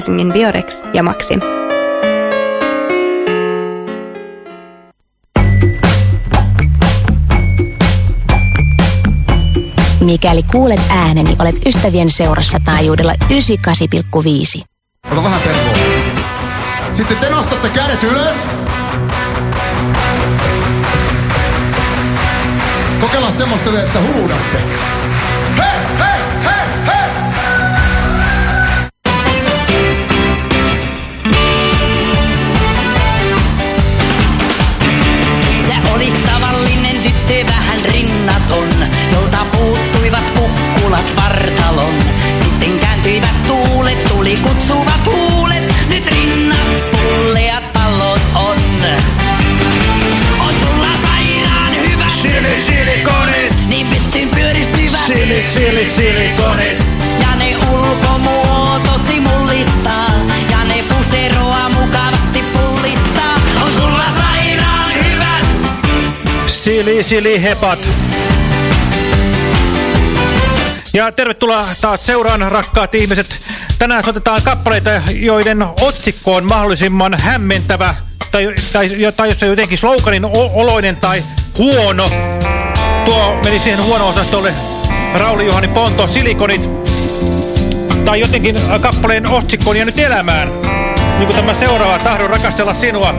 Helsingin Biorex ja Maxim. Mikäli kuulet ääneni, olet ystävien seurassa taajuudella 98,5. Ota vähän tervoa. Sitten te nostatte kädet ylös. Kokeillaan semmoista vielä, että huudatte. Rinnaton, jolta puuttuivat kukkulat vartalon. Sitten kääntyivät tuulet, tuli kutsuvat huulet, nyt rinnat pulleat pallot on. On sulla sairaan hyvä Sili, silikonit, niin pystyn pyöristyvät. sili, sili, silikonit. Ja ne ulkomuotosi mullistaa, ja ne puseroa mukavasti pullistaa. On sulla sairaan hyvät Sili, sili, hepat. Ja tervetuloa taas seuraan, rakkaat ihmiset. Tänään soitetaan kappaleita, joiden otsikko on mahdollisimman hämmentävä, tai, tai, tai jos se jotenkin sloganin oloinen tai huono. Tuo meni siihen huono-osastolle Rauli Juhani Ponto, Silikonit, tai jotenkin kappaleen otsikkoon ja nyt elämään. Niin kuin tämä seuraava, tahdon rakastella sinua.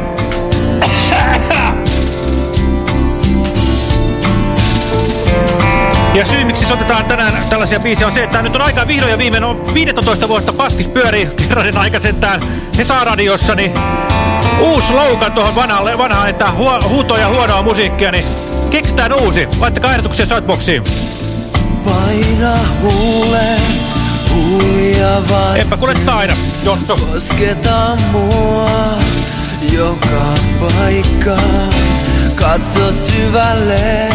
Ja syy, miksi soitetaan tänään tällaisia biisejä on se, että nyt on aika vihdoin ja viimein on 15 vuotta paskis pyörii kerran aikaisentään Hesa-radiossa, niin uusi slogan tuohon vanhaan, vanhaan että hu huutoa ja huonoa musiikkia, niin keksitään uusi. Laittakaa ehdotuksia Shoutboxiin. Paina huule, huulia vain. Eipä kuule taida, Jontso. Kosketa mua joka paikka. Katso syvälle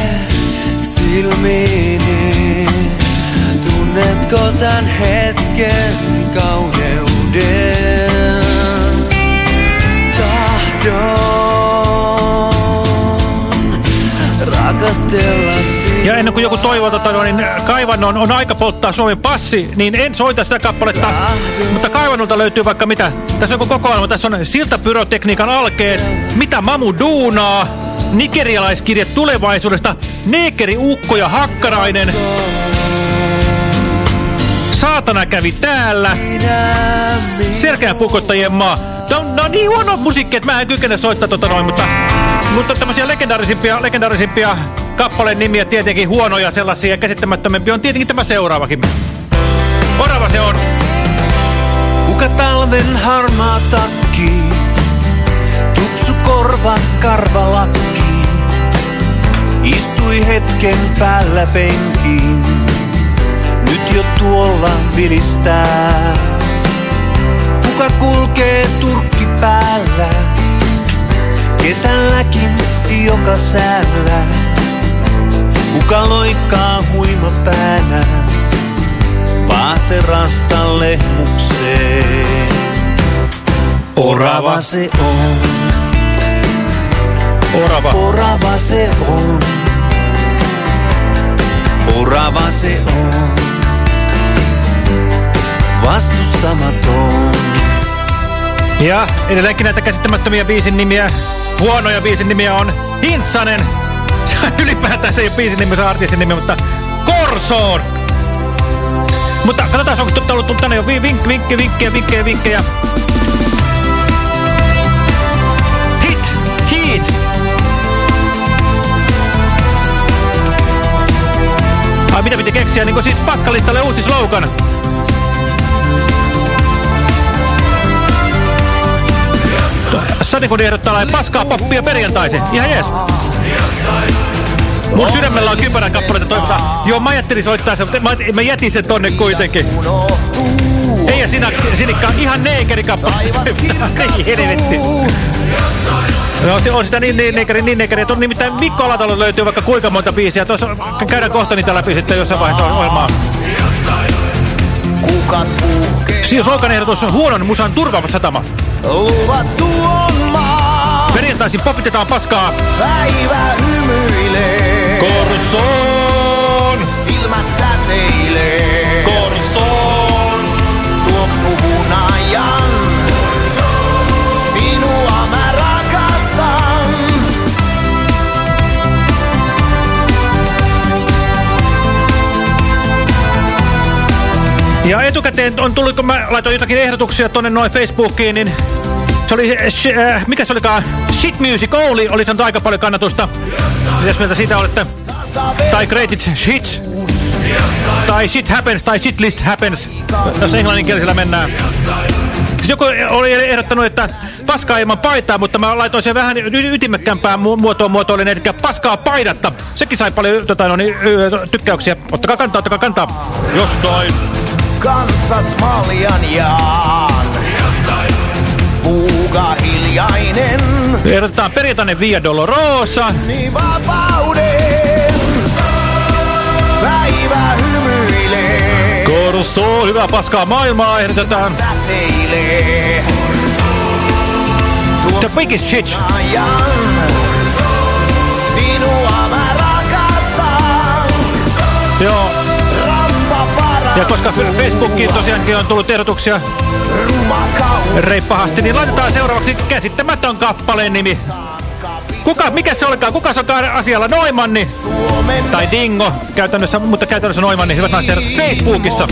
silmiini. Tunnetko tän hetken kauneuden? Tahdon rakastella Ja ennen kuin joku toivoo, tota, niin kaivannon on aika polttaa Suomen passi, niin en soita sitä kappaletta. Mutta kaivannolta löytyy vaikka mitä. Tässä on koko kokoelma. Tässä on siltapyrotekniikan alkeet, mitä mamu duunaa, nigerialaiskirje tulevaisuudesta, neekeri ukko ja hakkarainen. Saatana kävi täällä. Selkeän pukottajien maa. Tämä on, on niin huono musiikki, että mä en kykene soittaa tota noin, mutta, mutta tämmöisiä legendaarisimpia, legendaarisimpia kappaleen nimiä tietenkin huonoja sellaisia ja käsittämättömämpiä on tietenkin tämä seuraavakin. Orava se on. Kuka talven harmaa takki, tupsu korva karvalakki, istui hetken päällä penkiin, nyt jo tuolla vilistää. Kuka kulkee turkki päällä, kesälläkin joka säällä, kuka loikkaa huima päänä vaaterasta lehmukseen. Orava se on, Orava. orava se on, orava se on, vastustamaton. Ja edelleenkin näitä käsittämättömiä biisin nimiä, huonoja biisin nimiä on Hintsanen. Ylipäätään se ei ole biisin nimi, se on artistin nimi, mutta Korsoon. Mutta katsotaan, onko tuttu ollut tänne jo vink, vink, vinkkejä, vinkkejä, vinkkejä, vinkkejä. Hit, hit. Ai mitä piti keksiä, niin kuin siis paskalistalle uusi slogan. Sanikon ehdottaa paskaa poppia perjantaisin. Ihan jees. Mun sydämellä on kypärän kappaleita toivota. Joo, mä ajattelin soittaa sen, mutta mä, mä jätin sen tonne kuitenkin. Ei ja sinä, sinikka, ihan neekeri kappale. Ei helvetti. No, on sitä niin, niin neekeri, niin neekeri. Tuon nimittäin Mikko Alatalo löytyy vaikka kuinka monta biisiä. Tuossa käydään kohta niitä läpi sitten jossain vaiheessa ohjelmaa. Siinä slogan ehdotus on huonon musan turvaava satama. luvattu on maa, perjantaisin popitetaan paskaa. Päivä hymyilee. Korsoon. Silmät säteilee. Korsoon. Tuoksu hunajan. Sinua mä rakastan. Ja etukäteen on tullut, kun mä laitoin jotakin ehdotuksia tonne noin Facebookiin, niin se oli, äh, mikä se olikaan, Shit Music Only oli saanut aika paljon kannatusta. Mitäs mieltä siitä olette? Tai Greatest Shit. Tai Shit Happens, tai Shit List Happens, jos englanninkielisellä mennään. Joku oli ehdottanut, että paskaa ilman paitaa, mutta mä laitoin sen vähän ytimekkämpään mu muotoon muotoilin, eli paskaa paidatta. Sekin sai paljon tota, no, niin, tykkäyksiä. Ottakaa kantaa, ottakaa kantaa. Jostain. Kansas maljan jaan. Fuuga hiljainen, Ehdotetaan perjantainen Via Dolorosa. niin vapauden. Päivä hymyilee, Korso, hyvää paskaa maailmaa ehdotetaan. säteilee. The biggest shit. Ajan, sinua mä rakastan. Joo. Ja koska Facebookiin tosiaankin on tullut ehdotuksia reippahasti, niin laitetaan seuraavaksi käsittämätön kappaleen nimi. Kuka, mikä se olikaan? Kuka se onkaan asialla? Noimanni tai Dingo, käytännössä, mutta käytännössä Noimanni, hyvät naiset Facebookissa.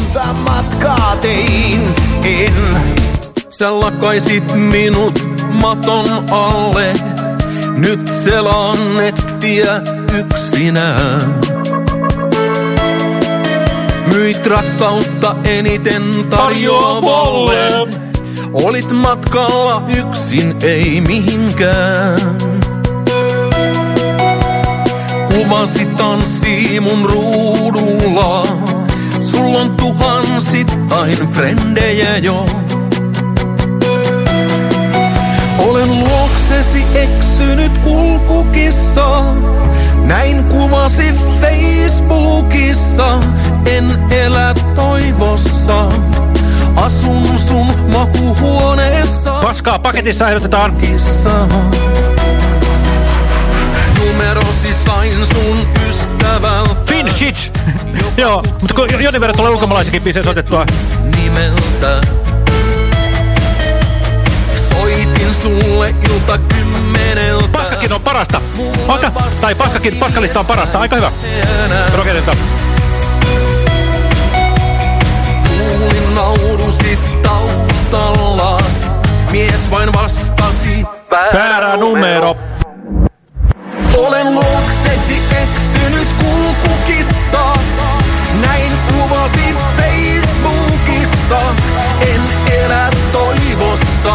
tein, en Sä lakaisit minut maton alle. Nyt selaan nettiä yksinään. Myit rakkautta eniten tarjoavalle. Olit matkalla yksin, ei mihinkään. Kuvasi tanssii mun ruudulla. Sulla on tuhansittain frendejä jo. Olen luoksesi eksynyt kulkukissa. Näin kuvasi Facebookissa. Paskaa paketissa ehdotetaan. Numerosi sain sun ystävältä. Fin shit. Joo, mutta kun jonkin verran tulee ulkomaalaisikin biisejä soitettua. nimeltä. Soitin sulle ilta kymmeneltä. Paskakin on parasta. Aika, tai paskakin, paskalista on parasta. Aika hyvä. Roketilta. Kuulin naurusit taustalla. Mies vain vastasi. Väärä numero. Olen luoksesi eksynyt kulkukissa. Näin kuvasi Facebookissa. En elä toivossa.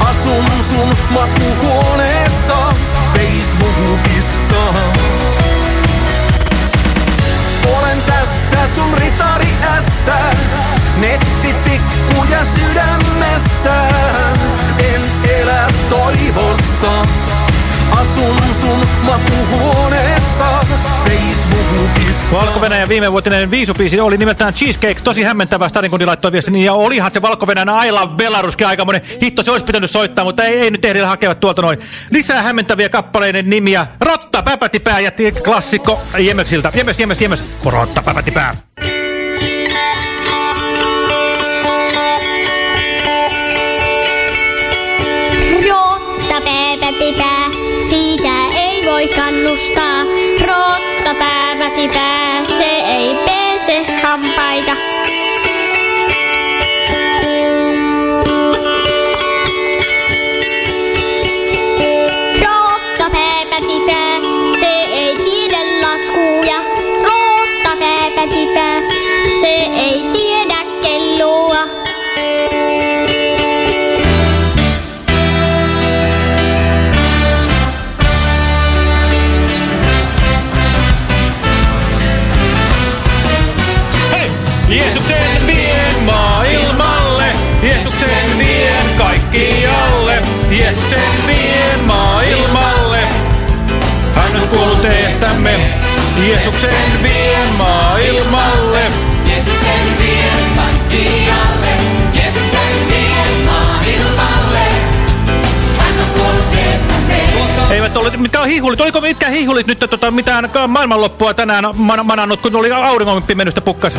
Asun sun makuhuoneessa Facebookissa. Olen tässä sun ritari ässä. Nettitikkuja sydämessä. En elä toivossa. Asun sun makuhuoneessa. Valko-Venäjän viimevuotinen viisupiisi oli nimeltään Cheesecake. Tosi hämmentävä Stadinkundi laittoi viestin. Ja olihan se Valko-Venäjän Love Belaruskin aikamoinen hitto. Se olisi pitänyt soittaa, mutta ei, ei nyt ehdi hakea tuolta noin. Lisää hämmentäviä kappaleiden nimiä. Rotta, päpätipää ja klassikko Jemeksiltä. Jemes, jemes, jemes. Rotta, päpätipää. Rotta hihulit, oliko mitkä hihulit nyt tota, mitään maailmanloppua tänään man manannut, kun oli auringon pimennystä pukkas?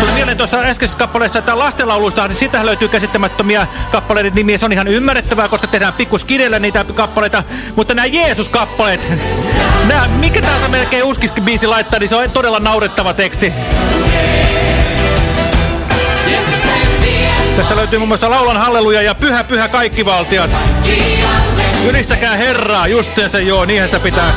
Tuli mieleen tuossa äskeisessä kappaleessa, että lastenlauluista, niin siitähän löytyy käsittämättömiä kappaleiden nimiä. Se on ihan ymmärrettävää, koska tehdään pikkuskidellä niitä kappaleita. Mutta nämä Jeesus-kappaleet, mikä tahansa melkein uskiski biisi laittaa, niin se on todella naurettava teksti. Tästä löytyy muun muassa Laulan halleluja ja Pyhä Pyhä kaikkivaltias. Ylistäkää Herraa, just se joo, niinhän sitä pitää.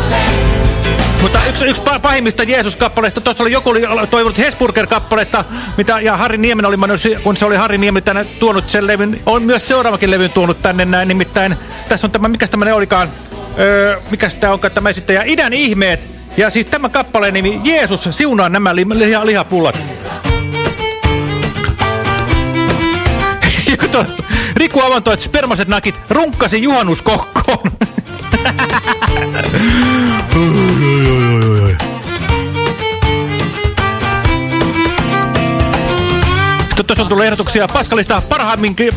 Mutta yksi, yksi pa- pahimmista Jeesus-kappaleista, tuossa oli joku oli toivonut Hesburger-kappaletta, mitä, ja Harri Niemen oli, kun se oli Harri Niemen tänne tuonut sen levyn, on myös seuraavakin levyn tuonut tänne näin, nimittäin tässä on tämä, mikä tämmöinen olikaan, öö, mikä tämä onkaan tämä esittäjä, Idän ihmeet, ja siis tämä kappaleen nimi, Jeesus, siunaa nämä li liha, lihapullat. Riku Avanto, että spermaset nakit runkkasi juhannuskohkoon. Tuossa on tullut ehdotuksia paskalista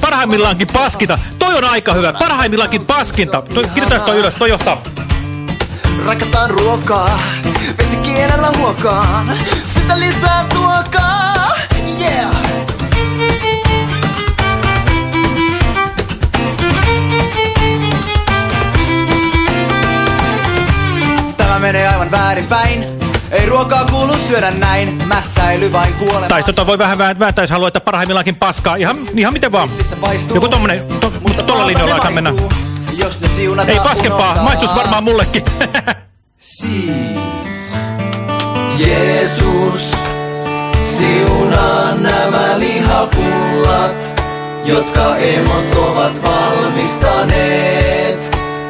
parhaimmillaankin paskita. Toi on aika hyvä. Parhaimmillaankin paskinta. Kirjoitetaan toi ylös, toi johtaa. Rakastan ruokaa, vesi kielellä huokaan. Sitä lisää tuokaa, yeah! Menee aivan väärinpäin. Ei ruokaa kuulu syödä näin. Mässäily vain kuolema. Tai tota voi vähän vääntää, jos haluaa, että parhaimmillaankin paskaa. Ihan, ihan miten vaan. Joku tommonen, to, mutta tuolla linjalla aikaan mennä. Jos ne Ei paskempaa, maistus varmaan mullekin. Siis Jeesus, siunaa nämä lihapullat, jotka emot ovat valmistaneet,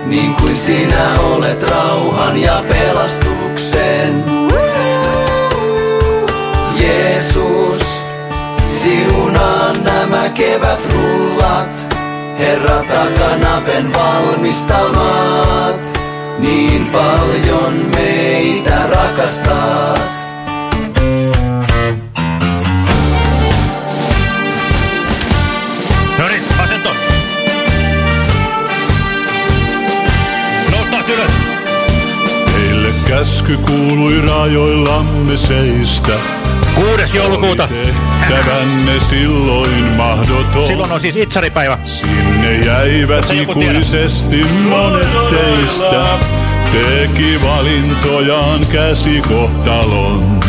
niin kuin sinä olet rauhan ja pelastuksen. Jeesus, siunaa nämä kevätrullat, Herra takanapen valmistamat. Niin paljon meitä rakastat. Käsky kuului rajoillamme seistä. 6. joulukuuta. Tehtävänne silloin mahdoton. Silloin on siis itsaripäivä. Sinne jäivät ikuisesti monet teistä. Teki valintojaan käsikohtalon.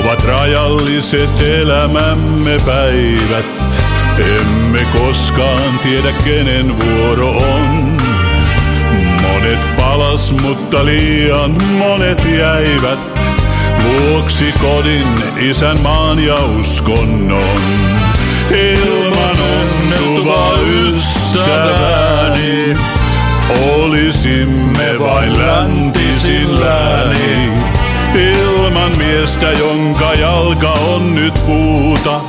Ovat rajalliset elämämme päivät. Emme koskaan tiedä kenen vuoro on. Monet palas, mutta liian monet jäivät. Vuoksi kodin, isänmaan ja uskonnon. Ilman onneltuvaa ystäväni, olisimme vain läntisin lääni. Ilman miestä, jonka jalka on nyt puuta,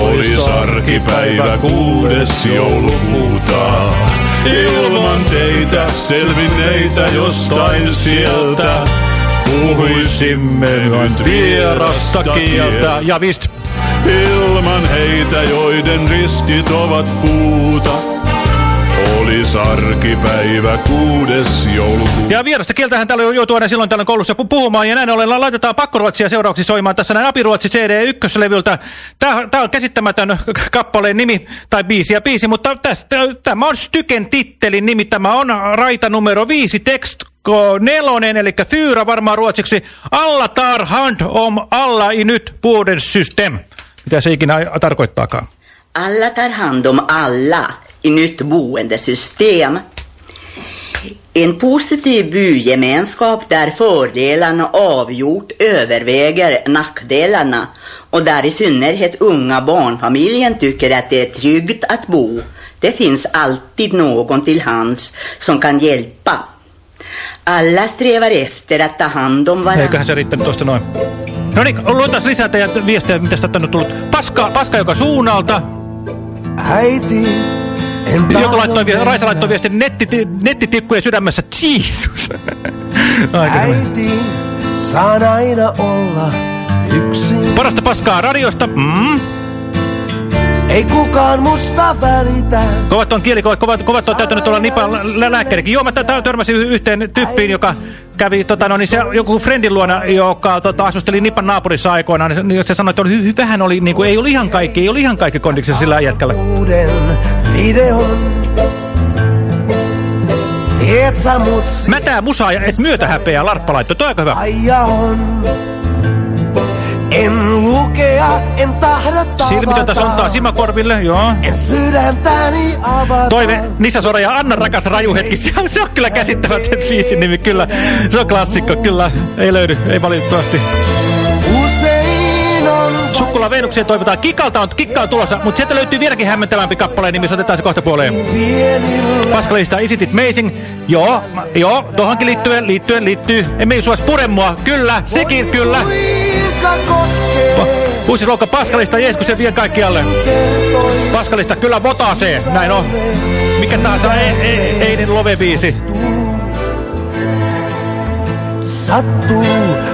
Olis arkipäivä kuudes joulukuuta. Ilman teitä selvinneitä jostain sieltä. Puhuisimme nyt vierasta kieltä. Ja vist. Ilman heitä, joiden riskit ovat puuta. Olis arkipäivä kuudes joulukuuta. Ja vierasta kieltähän täällä joutuu aina silloin tällöin koulussa pu- puhumaan, ja näin ollen laitetaan pakkoruotsia seuraavaksi soimaan tässä näin Apiruotsi CD 1-levyltä. Tämä, on käsittämätön kappaleen nimi, tai biisi ja biisi, mutta tästä, tämä on Styken tittelin nimi, tämä on raita numero 5, tekst nelonen, eli fyra varmaan ruotsiksi, alla tar hand om alla i nyt system. Mitä se ikinä tarkoittaakaan? Alla tar hand om alla i nytt boendesystem. En positiv bygemenskap där fördelarna avgjort överväger nackdelarna och där i synnerhet unga barnfamiljen tycker att det är tryggt att bo. Det finns alltid någon till hands som kan hjälpa. Alla strävar efter att ta hand om varandra. Eiköhän se riittänyt tuosta noin. No niin, luetaan lisää teidän viestejä, mitä sieltä on tullut. Paska, paska joka suunnalta. Äiti, Joku laittoi, vi- Raisa laittoi viestin netti, nettitikkujen sydämessä. Jeesus. Äiti, saan aina olla yksin. Parasta paskaa radiosta. Mm. Ei kukaan musta välitä. Kovat on kieli, kovat, kovat, on täytynyt olla nipa lä lääkärikin. Joo, mä törmäsin yhteen tyyppiin, joka kävi tota, no, niin se, joku friendin luona, joka tota, asusteli Nipan naapurissa aikoinaan. Niin se, se sanoi, että oli, hy- vähän oli, niin kuin, ei ollut ihan kaikki, ei ollut ihan kaikki kondiksessa sillä jätkällä. Mut Mätää musaa ja et myötä häpeää, Larppa laittoi. Toi aika hyvä. Aija on. En lukea, en tahdo tavata. Silmitöntä sontaa simakorville, joo. En sydäntäni avata. Toive, Nissa Sora ja Anna rakas rajuhetki. Se on, se on kyllä käsittämätön biisin nimi, kyllä. Se on klassikko, kyllä. Ei löydy, ei valitettavasti. Sukkula Venukseen toivotaan. Kikalta on, kikka on tulossa, mutta sieltä löytyy vieläkin hämmentävämpi kappaleen nimi. Otetaan se kohta puoleen. pienillä. Paskalista Is It Amazing. Joo, joo, tohonkin liittyen, liittyen, liittyy. Emme suos pure mua. Kyllä, sekin kyllä. Kuinka koskee Uusi luokka Paskalista, Jeesus se vie kaikkialle. Paskalista kyllä votaasee, näin on. Mikä tahansa ei, ei, Einin Love-biisi. sattuu.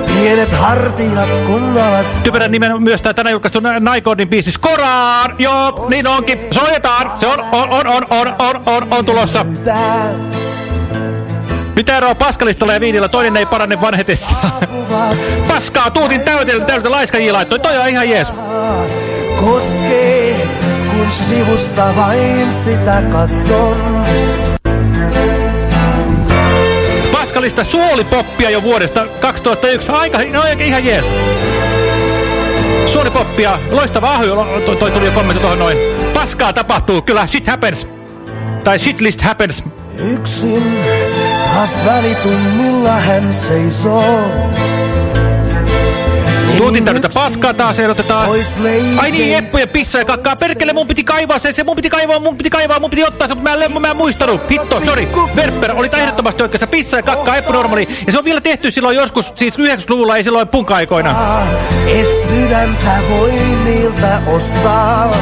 Pienet hartiat kun alas Typerän nimen myös tää tänään julkaistu Naikordin biisi Skoraan. Joo, niin onkin. Soitetaan. Se on, on, on, on, on, on, on, on tulossa. Mitä eroa Paskalistalla ja viinillä? Toinen ei parane vanhetessa. Paskaa tuutin täyteltä täydeltä laiskajia laittoi. Toi on ihan jees. koskee, kun sivusta vain sitä katson. Paskalista suolipoppia jo vuodesta 2001. Aika, no ihan jees. Suolipoppia, loistava ahy. Toi, toi tuli jo kommentti tuohon noin. Paskaa tapahtuu, kyllä shit happens. Tai shitlist happens. Yksin taas välitunnilla hän seisoo. Tuutin täydeltä paskaa taas ehdotetaan. Ai niin, Eppu ja pissa ja kakkaa. Perkele, mun piti kaivaa se, se mun piti kaivaa, mun piti kaivaa, mun piti ottaa se, mutta mä en, mä en muistanut. Hitto, sorry. Verper oli ehdottomasti oikeassa. Pissa ja kakkaa, Eppu normaali. Ja se on vielä tehty silloin joskus, siis 90-luvulla, ei silloin punk-aikoina. Et sydäntä voi niiltä ostaa.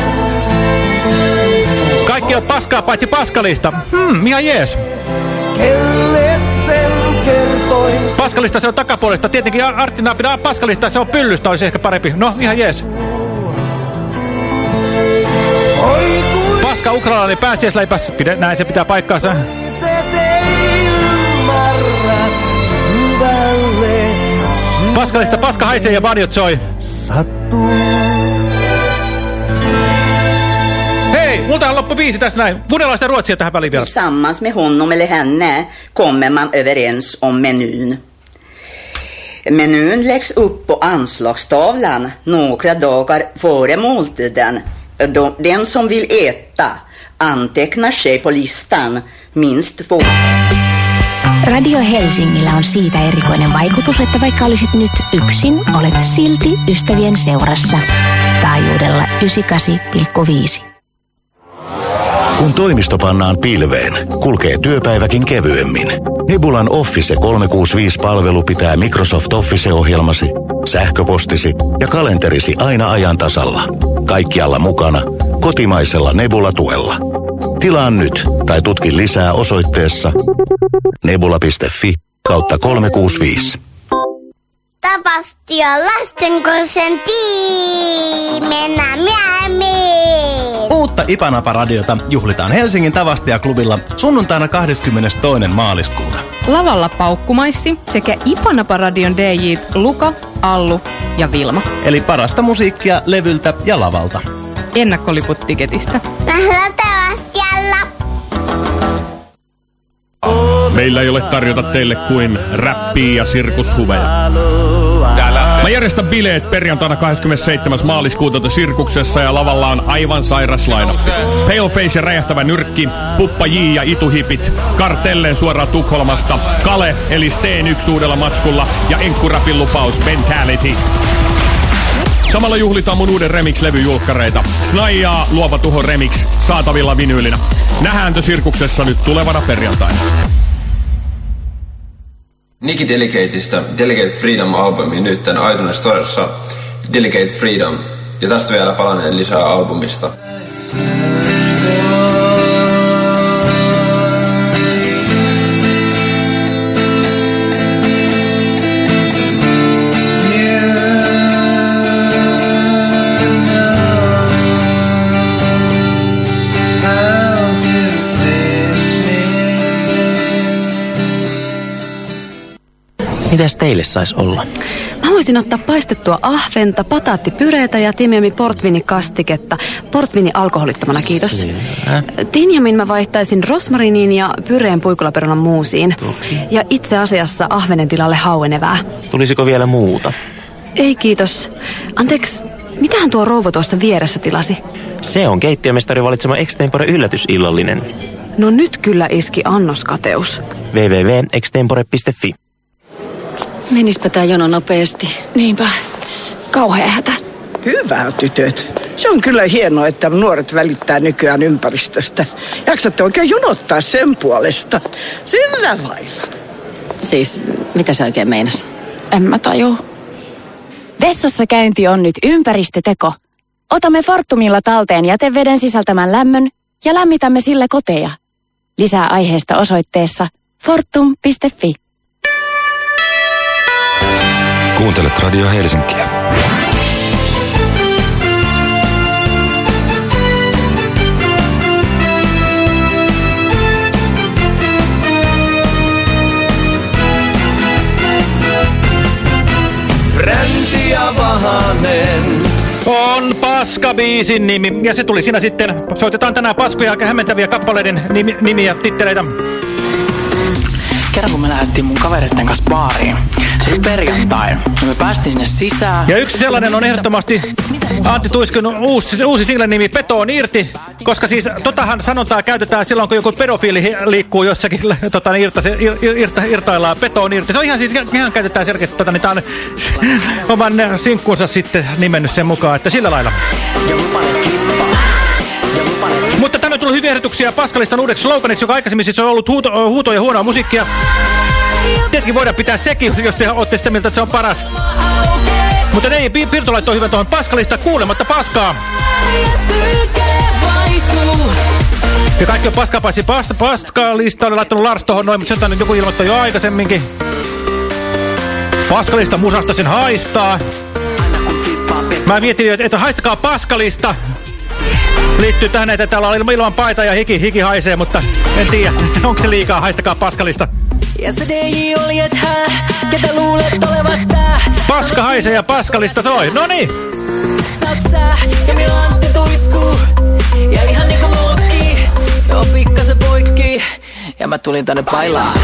Kaikki on paskaa paitsi paskalista. Hmm, ihan jees. Kertois? Paskalista se on takapuolesta. Tietenkin Artti Naapina paskalista se on pyllystä, olisi ehkä parempi. No, ihan jees. Paska ukrainalainen pääsiäisleipäs. Pide, näin se pitää paikkaansa. Paskalista paska haisee ja varjot soi. Sattuu. Multa on loppu biisi tässä näin. Vuodelaista ruotsia tähän väliin vielä. Tillsammans med honom eller henne kommer man överens om menyn. Menyn läggs upp på anslagstavlan några dagar före måltiden. De- Den som vill äta antecknar sig på listan minst två. Radio Helsingillä on siitä erikoinen vaikutus, että vaikka olisit nyt yksin, olet silti ystävien seurassa. Taajuudella 98,5. Kun toimisto pannaan pilveen, kulkee työpäiväkin kevyemmin. Nebulan Office 365-palvelu pitää Microsoft Office-ohjelmasi, sähköpostisi ja kalenterisi aina ajan tasalla. Kaikkialla mukana, kotimaisella Nebula-tuella. Tilaa nyt tai tutki lisää osoitteessa nebula.fi kautta 365. Tapastia lastenkorsen tiimenä myöhemmin. Uutta Ipanapa-radiota juhlitaan Helsingin Tavastia-klubilla sunnuntaina 22. maaliskuuta. Lavalla paukkumaissi sekä Ipanapa-radion DJ Luka, Allu ja Vilma. Eli parasta musiikkia levyltä ja lavalta. Ennakkoliput tiketistä. Nähdään Tavastialla. Meillä ei ole tarjota teille kuin räppiä ja sirkushuveja. Mä järjestän bileet perjantaina 27. maaliskuuta Sirkuksessa ja lavalla on aivan sairas lainappi. Paleface ja räjähtävä nyrkki, Puppa J ja Ituhipit, Kartelleen suoraan Tukholmasta, Kale eli Steen yksi uudella matskulla ja Enkkurapin lupaus Mentality. Samalla juhlitaan mun uuden remix-levyjulkkareita. Snaijaa Luova Tuho Remix saatavilla vinyylinä. Nähdääntö Sirkuksessa nyt tulevana perjantaina. Nicky Delicateista Delicate Freedom-albumi nyt tän iTunes Storessa Delicate Freedom. Ja tästä vielä palaneen lisää albumista. Mitäs teille sais olla? Mä voisin ottaa paistettua ahventa, pataattipyreitä ja timiami portvinikastiketta. Portvini alkoholittomana, kiitos. Selvä. Tinjamin mä vaihtaisin rosmariniin ja pyreen puikulaperunan muusiin. Ja itse asiassa ahvenen tilalle hauenevää. Tulisiko vielä muuta? Ei kiitos. Anteeksi, mitähän tuo rouva tuossa vieressä tilasi? Se on keittiömestari valitsema extempore yllätysillallinen. No nyt kyllä iski annoskateus. www.extempore.fi Menispä tää jono nopeasti. Niinpä. Kauhea hätä. Hyvä, tytöt. Se on kyllä hienoa, että nuoret välittää nykyään ympäristöstä. Jaksatte oikein jonottaa sen puolesta. Sillä lailla. Siis, mitä se oikein meinas? En mä taju. Vessassa käynti on nyt ympäristöteko. Otamme Fortumilla talteen jäteveden sisältämän lämmön ja lämmitämme sillä koteja. Lisää aiheesta osoitteessa fortum.fi. Kuuntelet Radio Helsinkiä. Ränti ja Vahanen. On Paska-biisin nimi. Ja se tuli siinä sitten. Soitetaan tänään paskoja ja hämmentäviä kappaleiden nimi, nimiä, titteleitä. Kerran kun me lähdettiin mun kavereiden kanssa baariin, oli perjantai, ja me päästiin sinne sisään. Ja yksi sellainen on ehdottomasti Antti Tuiskun uusi, uusi singlen nimi Peto on irti, koska siis totahan sanontaa käytetään silloin, kun joku pedofiili liikkuu jossakin, tota, niin irta, ir, irta, irtaillaan Peto on irti. Se on ihan siis, ihan käytetään selkeästi, tota, niin tää on oman sinkkunsa sitten nimennyt sen mukaan, että sillä lailla. Mutta tänne on tullut hyviä ehdotuksia Paskalistan uudeksi sloganiksi, joka aikaisemmin siis on ollut huuto, huuto ja huonoa musiikkia. Tietenkin voidaan pitää sekin, jos te olette sitä mieltä, että se on paras. Mutta ei, Pi- Pirto laittoi hyvän tuohon Paskalista kuulematta paskaa. Ja kaikki on paskaa paitsi pas, Paskalista oli laittanut Lars tuohon noin, mutta sen joku ilmoittoi jo aikaisemminkin. Paskalista musasta sen haistaa. Mä mietin, että- että haistakaa Paskalista. Liittyy tähän, että täällä on ilman paita ja hiki, hiki haisee, mutta en tiedä, onko se liikaa, haistakaa Paskalista. Ja se DJ oli, et hä, ketä luulet olevas tää? Paska haisee ja Paskalista soi. No niin. Oot sä, ja minä Antti tuiskuu. Ja ihan niinku muutkin, joo pikkasen poikki. Ja mä tulin tänne bailaan.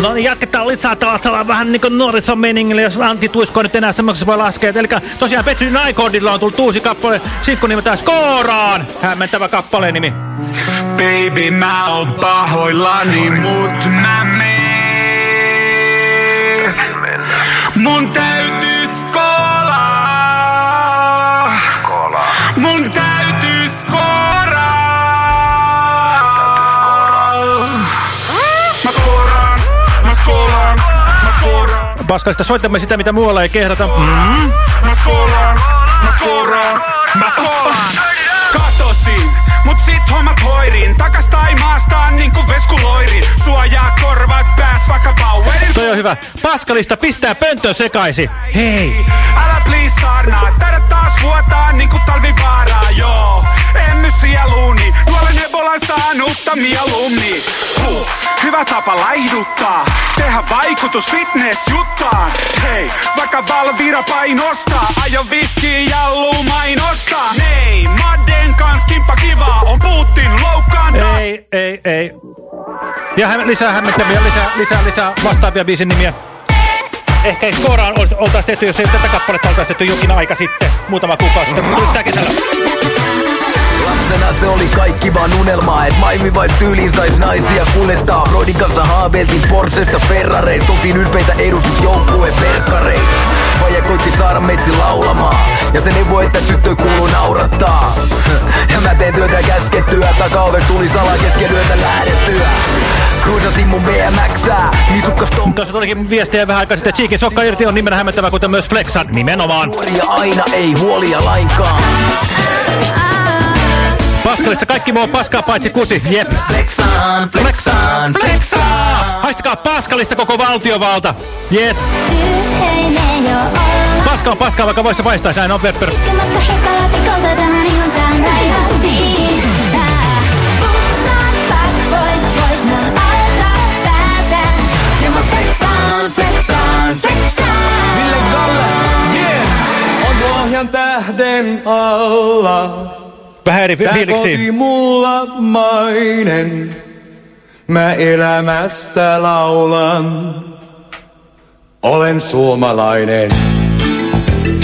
No niin, jatketaan lisää tällaisella vähän niin kuin nuorison meningillä, jos Antti Tuisko nyt enää semmoisessa voi laskea. Eli tosiaan Petri Naikordilla on tullut uusi kappale, sinkku nimeltään Skooraan. Hämmentävä kappaleen nimi. Baby, mä oon pahoillani, mut mä meen. Mun täytyy Paskalista soitamme sitä, mitä muualla ei kehdata. Mm. Mä skooraan, mä skooraan, mä. Katosin, mut sit hommat hoirin. Takas Taimaastaan niinku veskuloirin. Suojaa korvat pääs vaikka powerin. Toi on hyvä. Paskalista pistää pönttö sekaisi. Hei. Älä please saarnaa, taida taas vuotaa niinku talvivaaraa, joo. Emmy sieluuni, nuolen ebolan saanutta mieluumni. Huh. Hyvä tapa laihduttaa, tehdä vaikutus fitness juttaan. Hei, vaikka Valvira painostaa, ajo viski ja mainostaa. Nei, Madden kans kimppa kivaa, on Putin loukkaantaa. Ei, ei, ei. Ja hä lisää hämmentäviä, lisää, lisää, lisää vastaavia biisin nimiä. Ehkä ei olisi oltaisi tehty, jos ei tätä kappaletta oltaisi tehty jokin aika sitten, muutama kuukausi sitten, mutta nyt kesällä. Lapsena se oli kaikki vaan unelmaa, et maimi vain tyyliin sais naisia kuljettaa. Broidin kanssa haaveiltiin Porschesta Ferrareista, oltiin ylpeitä edustusjoukkueen verkkareita. Vaija koitti saada meitsi laulamaan, ja se neuvoi, että tyttö kuuluu naurattaa. Ja mä teen työtä käskettyä, takaover tuli salaa kesken yötä lähdettyä. Cruisasin mun BMXää, niin sukkas tom... Tuossa tulikin viestiä vähän aikaa sitten, Cheekin sokka irti on nimenä hämmentävä, kuten myös Flexan nimenomaan. Ja aina ei huolia lainkaan. Paskalista kaikki muu on paskaa paitsi kusi, jep. Flexaan, flexaan, flexaan. Haistakaa paskalista koko valtiovalta, yes. Paska on paskaa, vaikka voisi paistaisi, näin on Pepper. Ville Galle, yeah! On pohjan tähden alla. Vähän eri Tää fiiliksi. koti mulla mainen. Mä elämästä laulan. Olen suomalainen.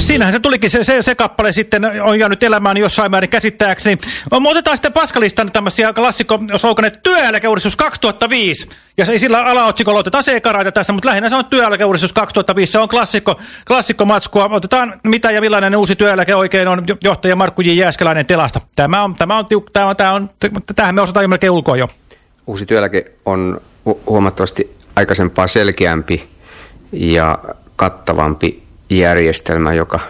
Siinähän se tulikin, se, se, se kappale sitten on jäänyt elämään jossain määrin käsittääkseni. Otetaan sitten Paskalistan tämmöisiä klassikko sloganeet työeläkeuudistus 2005. Ja se sillä alaotsikolla oteta sekaraita tässä, mutta lähinnä se on työeläkeuudistus 2005. Se on klassikko, klassikko matskua. Otetaan mitä ja millainen uusi työeläke oikein on johtaja Markku J. Jääskeläinen telasta. Tämä on, tämä on, tiuk, tämä on, tämä on, tämähän me osataan jo melkein ulkoa jo. Uusi työeläke on hu huomattavasti aikaisempaa selkeämpi ja kattavampi järjestelmä, joka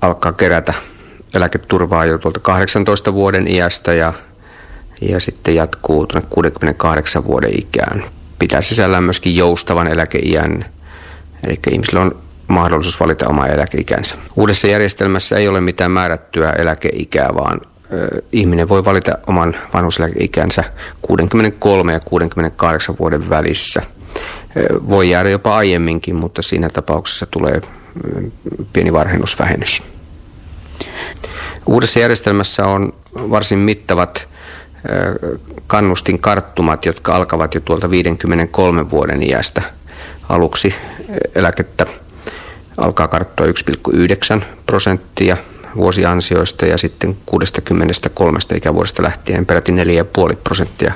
alkaa kerätä eläketurvaa jo tuolta 18 vuoden iästä ja, ja sitten jatkuu tuonne 68 vuoden ikään. Pitää sisällään myöskin joustavan eläkeiän, eli ihmisillä on mahdollisuus valita oma eläkeikänsä. Uudessa järjestelmässä ei ole mitään määrättyä eläkeikää, vaan ö, ihminen voi valita oman vanhuseläkeikänsä 63 ja 68 vuoden välissä – voi jäädä jopa aiemminkin, mutta siinä tapauksessa tulee pieni varhennusvähennys. Uudessa järjestelmässä on varsin mittavat kannustinkarttumat, jotka alkavat jo tuolta 53 vuoden iästä. Aluksi eläkettä alkaa karttua 1,9 prosenttia vuosiansioista ja sitten 63 ikävuodesta lähtien peräti 4,5 prosenttia.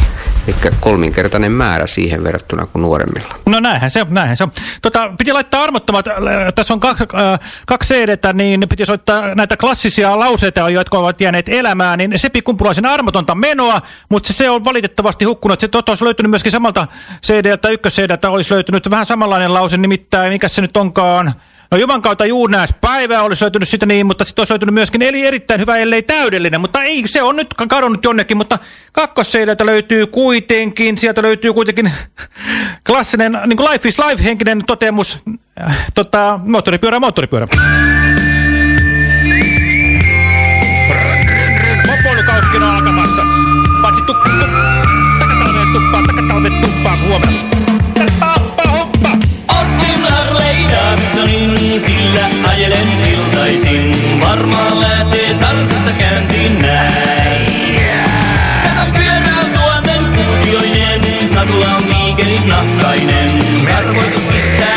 Eli kolminkertainen määrä siihen verrattuna kuin nuoremmilla. No näinhän se, näinhän se on. Tota, piti laittaa armottomat, äh, tässä on kaksi, äh, kaksi CDtä, niin piti soittaa näitä klassisia lauseita, jotka ovat jääneet elämään, niin se kumpulaisen armotonta menoa, mutta se, on valitettavasti hukkunut. Se totta olisi löytynyt myöskin samalta CD-ltä, ykkös CD-ltä olisi löytynyt vähän samanlainen lause, nimittäin mikä se nyt onkaan, No Juman kautta juunääs päivä olisi löytynyt sitä niin, mutta sitten olisi löytynyt myöskin eli erittäin hyvä, ellei täydellinen. Mutta ei, se on nyt kadonnut jonnekin, mutta kakkosseideltä löytyy kuitenkin, sieltä löytyy kuitenkin klassinen niin kuin Life is Life-henkinen toteamus, äh, tota, moottoripyörä, moottoripyörä. Tuppaa, tuppaa. Davidsonin, sillä ajelen iltaisin. Varmaan lähtee tarkasta käyntiin näin. Kato pyörää tuoten kuutioinen, satula on miikelin nahkainen. Tarkoitus pistää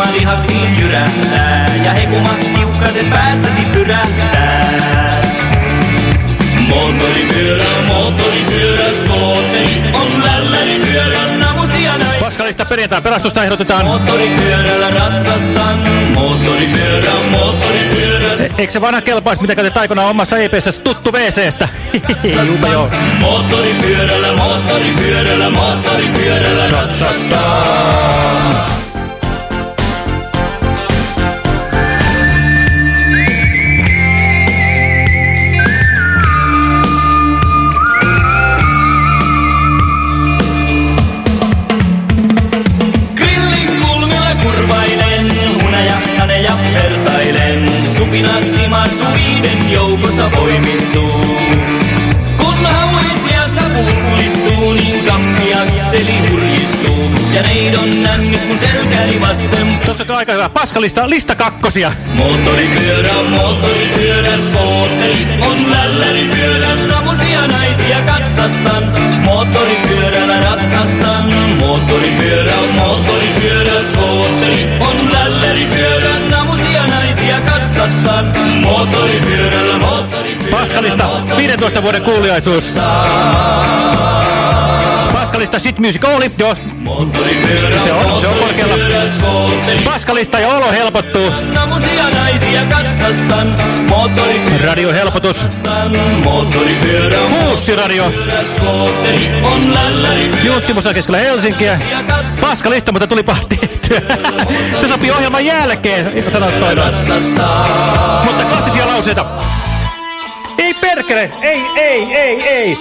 pyörälle lihaksiin jyrähtää ja päässäsi pyrähtää. Moottoripyörä, moottoripyörä, skootteri on namusia. Paskalista perjantai pelastusta ehdotetaan. Moottoripyörällä ratsastan, moottoripyörä, moottoripyörä. Eikö se vanha kelpaisi, mitä käytet aikoinaan omassa EPssä tuttu WC-stä? Moottoripyörällä, moottoripyörällä, moottoripyörällä ratsastan. Paskalista, lista kakkosia. Moottoripyörä, moottoripyörä, skootteri on lälläripyörä. Namusia naisia katsastan, moottoripyörällä ratsastan. Moottoripyörä, moottoripyörä, skootteri on lälläripyörä. Namusia naisia katsastan, moottoripyörällä, moottoripyörällä. Paskalista, 15 vuoden kuuliaisuus. Paskalista Shit Music Oli, joo. Se on, se on korkealla. Paskalista ja olo helpottuu. Radio helpotus. Kuussi radio. Juuttimusa keskellä Helsinkiä. Paskalista, mutta tuli tehtyä. Se sopii ohjelman jälkeen, sanot toinen. Mutta klassisia lauseita. Ei perkele! Ei, ei, ei, ei!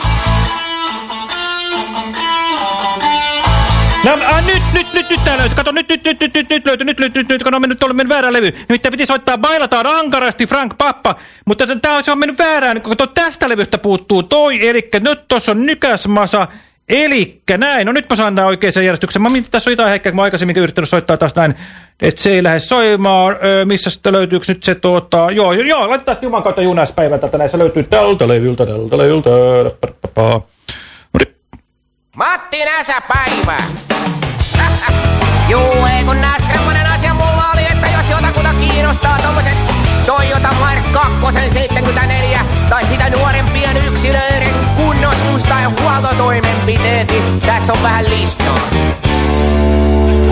No, a, nyt, nyt, nyt, nyt tää löytyy. Kato, nyt, nyt, nyt, nyt, nyt, nyt löytyy, nyt, nyt, nyt, nyt, kun on mennyt, on mennyt väärään levy. Nimittäin piti soittaa Bailataan ankarasti Frank Pappa, mutta tää on, se on mennyt väärään, kun tästä levystä puuttuu toi, eli nyt tossa on Nykäsmasa, Elikkä näin, no nyt mä saan tää oikeaan järjestyksen. Mä mietin, tässä on jotain heikkiä, kun mä aikaisemminkin yrittänyt soittaa taas näin, että se ei lähde soimaan. Öö, missä sitten löytyykö nyt se tuota, joo, joo, laitetaan Juman kautta junaspäivä tätä näissä löytyy tältä levyltä, tältä levyltä. Matti Näsäpäivä. Juu, ei kun nää semmonen asia mulla oli, että jos jotakuta kiinnostaa tommoset Toyota Mark 2 74 tai sitä nuorempien yksilöiden kunnostus tai huoltotoimenpiteet, niin tässä on vähän listaa.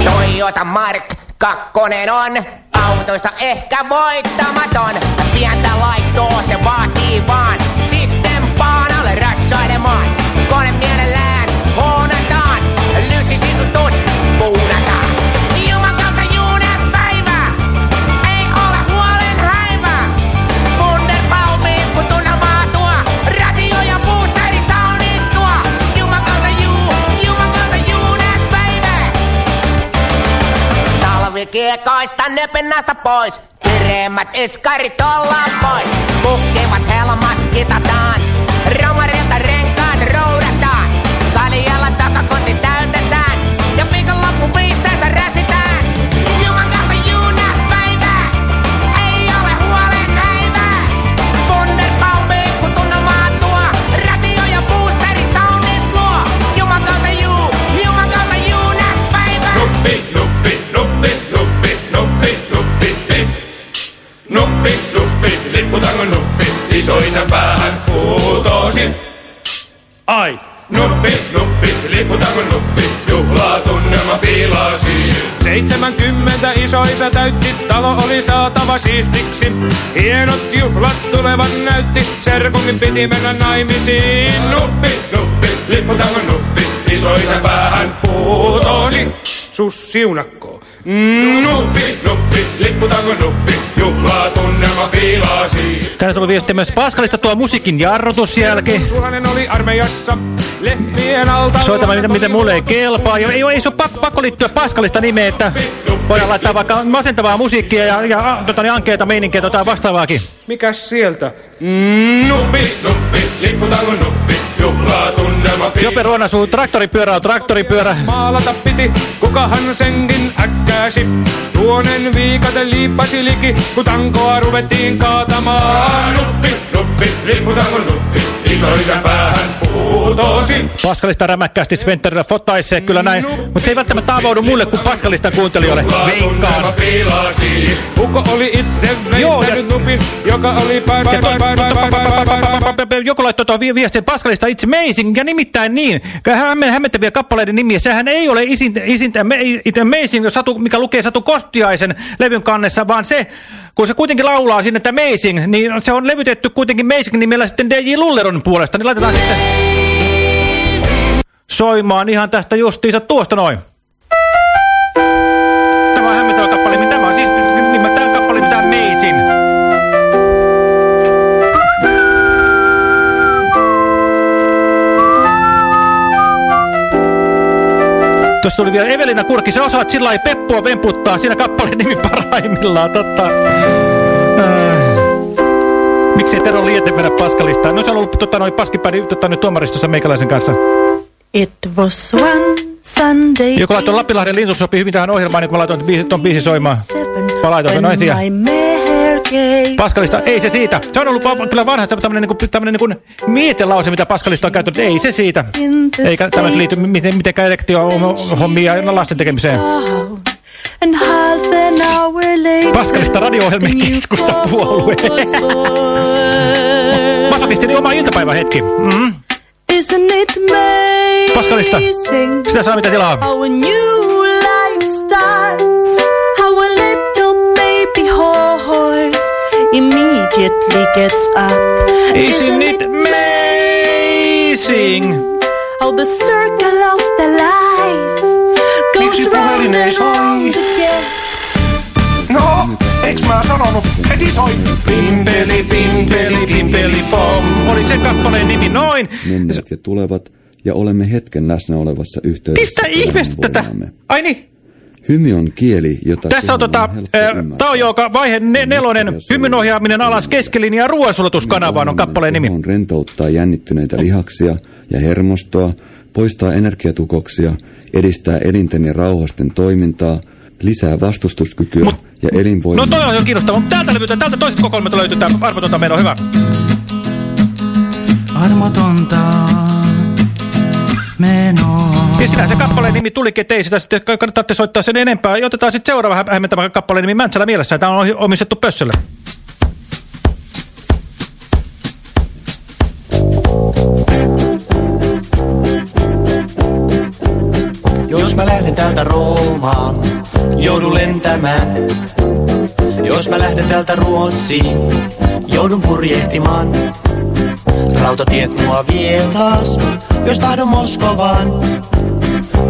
Toyota Mark 2 on autoista ehkä voittamaton. Pientä laittoa se vaatii vaan. Sitten paanalle rassailemaan. Kone Talvikiekoista nöpennästä pois. Kireemmät eskarit ollaan pois. Pukkivat helmat kitataan. Nuppi, lipputango nuppi, isoisän päähän putosi. Ai! Nuppi, nuppi, lipputango nuppi, juhlatunnelma piilasi. 70 isoisa täytti, talo oli saatava siistiksi. Hienot juhlat tulevan näytti, serkunkin piti mennä naimisiin. Nuppi, nuppi, lipputango nuppi, isoisän päähän putosi. Sus siunakko. Nuppi, nuppi, lipputango nuppi, juhlatunnelma piilasi. Tänne tuli viesti myös Paskalista tuo musiikin jarrutusjälki. Sulhanen oli armeijassa, lehmien alta. Soitama, miten, miten mulle ei kelpaa. Ja ei, ei se ole pakko, pakko liittyä Paskalista nimeen, että voidaan laittaa vaikka masentavaa musiikkia ja, ja tota, niin ankeita meininkiä tota vastaavaakin. Mikäs sieltä? Nuppi, nuppi, lipputango nuppi, juhlatunnelma piilasi. Jope Ruonasuu, traktoripyörä on traktoripyörä. Maalata piti, kukahan senkin äkkäsi. Tuonen viikate liippasi liki, kun tankoa ruvettiin kaatamaan. Nuppi, nuppi, lipputango nuppi, isoisän päähän putosi. Paskalista rämäkkäästi Sventerillä fotaisee kyllä näin, mutta se ei välttämättä avaudu mulle kuin Paskalista kuuntelijoille. Veikkaan. Ukko oli itse veistänyt nupin, joka oli Joku laittoi tuon vi viestin Paskalista It's Amazing, ja nimittäin niin, hämme, hämmentäviä kappaleiden nimiä, sehän ei ole Isin, isin, It's Amazing, satu, mikä lukee Satu Kostiaisen levyn kannessa, vaan se, kun se kuitenkin laulaa sinne, että Amazing, niin se on levytetty kuitenkin Amazing nimellä sitten DJ Lulleron puolesta, niin laitetaan sitten soimaan ihan tästä justiinsa tuosta noin. Tämä on hämmentävä kappale, niin tämä on siis nimeltään kappale mitä Amazing. Tuossa tuli vielä Evelina Kurki, sä osaat sillä lailla peppua vemputtaa, siinä kappaleen nimi parhaimmillaan, totta. Miksi ei Tero Liete mennä Paskalista? No se on ollut tota, noin paskipäin tota, nyt tuomaristossa meikäläisen kanssa. It was one Sunday. Joku laittoi Lapilahden lintut sopii hyvin tähän ohjelmaan, niin kun mä laitoin biisi, ton biisin soimaan. Mä laitoin sen, no tiedä. Paskalista, ei se siitä. Se on ollut va kyllä vanha tämmönen, niin kuin, tämmönen niin kuin mietelause, mitä Paskalista on käyttänyt. Ei se siitä. Eikä tämä liity miten, mitenkään elektio-hommia ja lasten tekemiseen. Paskalista radio-ohjelmien keskustapuolue. Masokistini oma iltapäivähetki. Mm. Isn't it Paskalista. Sitä saa mitä tilaa. a new life starts? Immediately gets up. Isn't it amazing? How the circle of the life goes round and round again. No, eiks mä sanonut? Heti soi! Pimpeli, pimpeli, pimpeli, pom. Oli se kappaleen nimi noin. menneet ja tulevat, ja olemme hetken läsnä olevassa yhteydessä. Mistä ihmeestä tätä? Ai niin. Hymy on kieli, jota Tässä on tota, tämä on joka vaihe ne, nelonen, hymyn ohjaaminen alas keskilinja ja ruoansulatuskanavaan on kappaleen nimi. On rentouttaa jännittyneitä lihaksia ja hermostoa, poistaa energiatukoksia, edistää elinten ja rauhasten toimintaa, lisää vastustuskykyä Mut, ja elinvoimaa. No toi on jo kiinnostavaa, mutta täältä löytyy, täältä toiset kokoelmat löytyy, tämä armotonta meidän on hyvä. Armotonta menoa. Ja sinä se kappaleen nimi tulikin, että ei sitä sitten kannattaa soittaa sen enempää. Otetaan sitten seuraava hämmentävä kappaleen nimi Mäntsälä mielessä. Tämä on omistettu Pössölle. Jos mä lähden täältä Roomaan, joudun lentämään. Jos mä lähden täältä Ruotsiin, joudun purjehtimaan. Rautatiet mua vie taas, jos tahdon Moskovaan.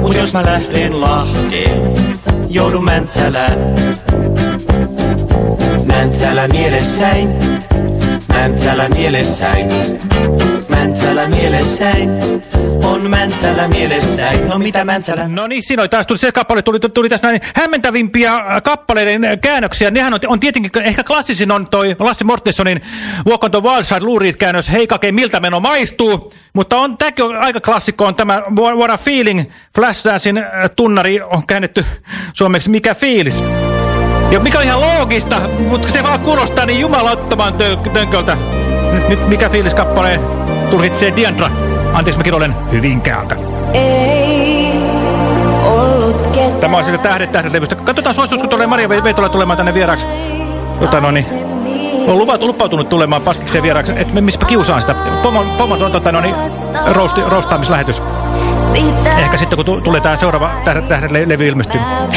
Mut jos mä lähden Lahteen, joudun Mäntsälään. Mäntsälä mielessäin, Mäntsälä mielessäin. Mäntsälä mielessäin, on Mäntsälä mielessäin. No mitä Mäntsälä? No niin, siinä oli taas tuli se kappale, tuli, tuli tässä näin hämmentävimpiä kappaleiden käännöksiä. Nehän on, on tietenkin, ehkä klassisin on toi Lassi Mortensonin Walk on the Wild Side luuriit-käännös, hei kake, miltä meno maistuu. Mutta on tämäkin on aika klassikko, on tämä What a Feeling, Flashdancein tunnari on käännetty suomeksi, mikä fiilis. Ja mikä on ihan loogista, mutta se vaan kuulostaa niin jumalattoman tönköltä. Nyt, nyt mikä fiilis kappaleen tulkitsee Diandra. Anteeksi, mäkin olen Hyvinkäältä. Ei ollut ketään. Tämä on siitä Tähdet tähdet levystä. Katsotaan suositusko tulee Maria Veitola tulemaan tänne vieraaksi. Jota no niin. On luvat, lupautunut tulemaan paskikseen vieraaksi. Et mispä kiusaan sitä. Pomon, pomon on tota, no niin, roasti, rostaamislähetys. Ehkä sitten kun tulee tämä seuraava Tähdet tähdet le levy ilmestyy.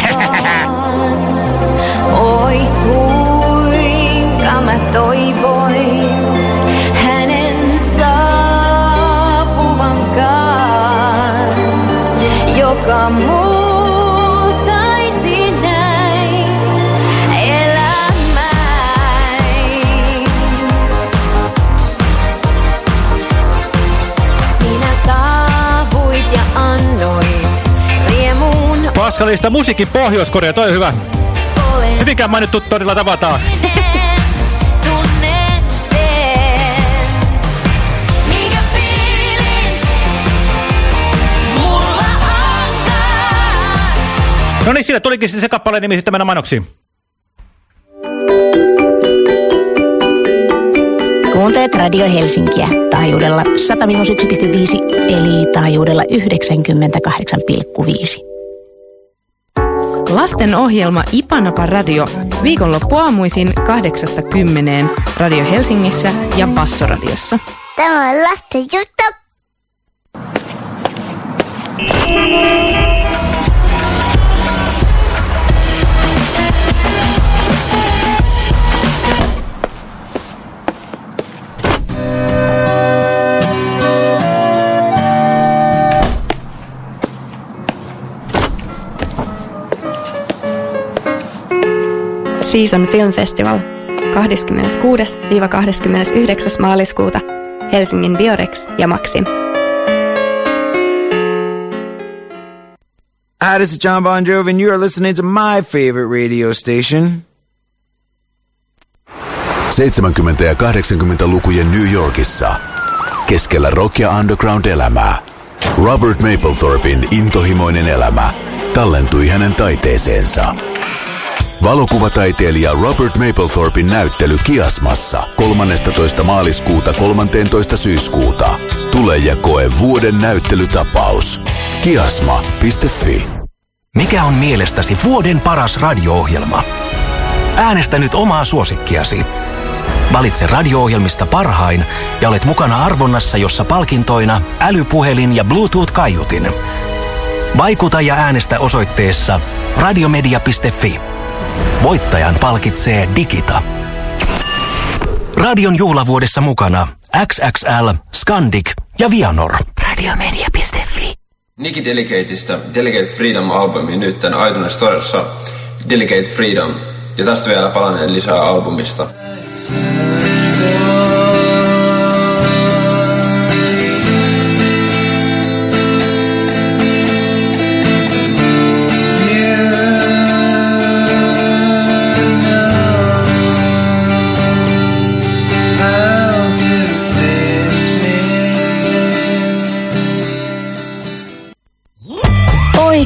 Oi kuinka mä toivoin Paskalista musiikin Pohjois-Korea, toi on hyvä. Hyvinkään mainittu todella tavataan. No niin, siinä tulikin sitten se kappaleen nimi, sitten mennään mainoksiin. Kuuntelet Radio Helsinkiä taajuudella 101,5 eli taajuudella 98,5. Lasten ohjelma Ipanapa Radio viikonloppuaamuisin 8.10 Radio Helsingissä ja Bassoradiossa. Tämä on lasten juttu. Season Film Festival 26-29. maaliskuuta Helsingin Biorex ja Maxim. Hi, this is John Bon Jovi, and you are listening to my favorite radio station. 70- ja 80-lukujen New Yorkissa. Keskellä rock- ja underground-elämää. Robert Mapplethorpin intohimoinen elämä tallentui hänen taiteeseensa. Valokuvataiteilija Robert Mapplethorpin näyttely Kiasmassa 13. maaliskuuta 13. syyskuuta. Tule ja koe vuoden näyttelytapaus. Kiasma.fi Mikä on mielestäsi vuoden paras radio-ohjelma? Äänestä nyt omaa suosikkiasi. Valitse radio-ohjelmista parhain ja olet mukana arvonnassa, jossa palkintoina älypuhelin ja Bluetooth-kaiutin. Vaikuta ja äänestä osoitteessa radiomedia.fi. Voittajan palkitsee Digita. Radion juhlavuodessa mukana XXL, Scandic ja Vianor. Radiomedia.fi. Nicky Delicateista Delicate Freedom-albumi nyt tämän iTunes Storessa Delicate Freedom. Ja tästä vielä palanen lisää albumista.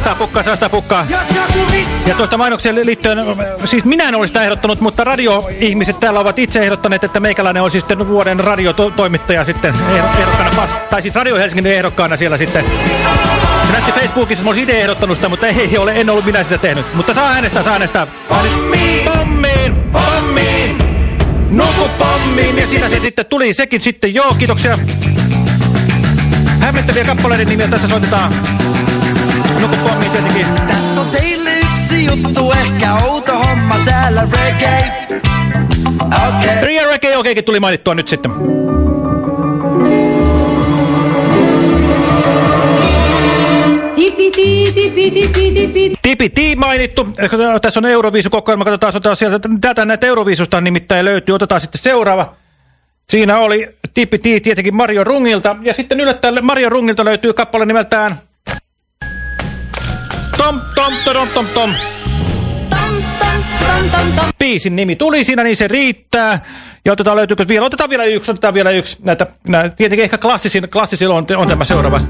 Saastaa pukkaa, saastaa pukkaa. Ja tuosta mainokseen liittyen, siis minä en olisi sitä ehdottanut, mutta radioihmiset täällä ovat itse ehdottaneet, että meikäläinen olisi sitten vuoden radiotoimittaja sitten ehdo- ehdokkaana, tai siis Radio Helsingin ehdokkaana siellä sitten. Se näytti Facebookissa, mä olisin itse ehdottanut sitä, mutta ei ole, en ollut minä sitä tehnyt. Mutta saa äänestää, saa äänestää. Pommiin! Pommiin! Pommiin! Nuku pommiin! Ja siinä se sitten tuli, sekin sitten. Joo, kiitoksia. Hämmentäviä kappaleiden nimiä tässä soitetaan. Nuku pommiin tietenkin. tässä on teille yksi juttu, ehkä outo homma täällä reggae. Okei. Ria Reggae okeikin tuli mainittua nyt sitten. Tipi mainittu. Tässä on Euroviisukokoelma. Katsotaan, otetaan sieltä. Tätä näitä Euroviisusta nimittäin löytyy. Otetaan sitten seuraava. Siinä oli Tipi tietenkin Mario Rungilta. Ja sitten yllättäen Mario Rungilta löytyy kappale nimeltään Tom Tom Tom Tom Tom. Biisin nimi tuli siinä, niin se riittää. Ja otetaan löytyykö vielä, otetaan vielä yksi, otetaan vielä yksi. Näitä, näitä tietenkin ehkä klassisin, klassisin on, on tämä seuraava.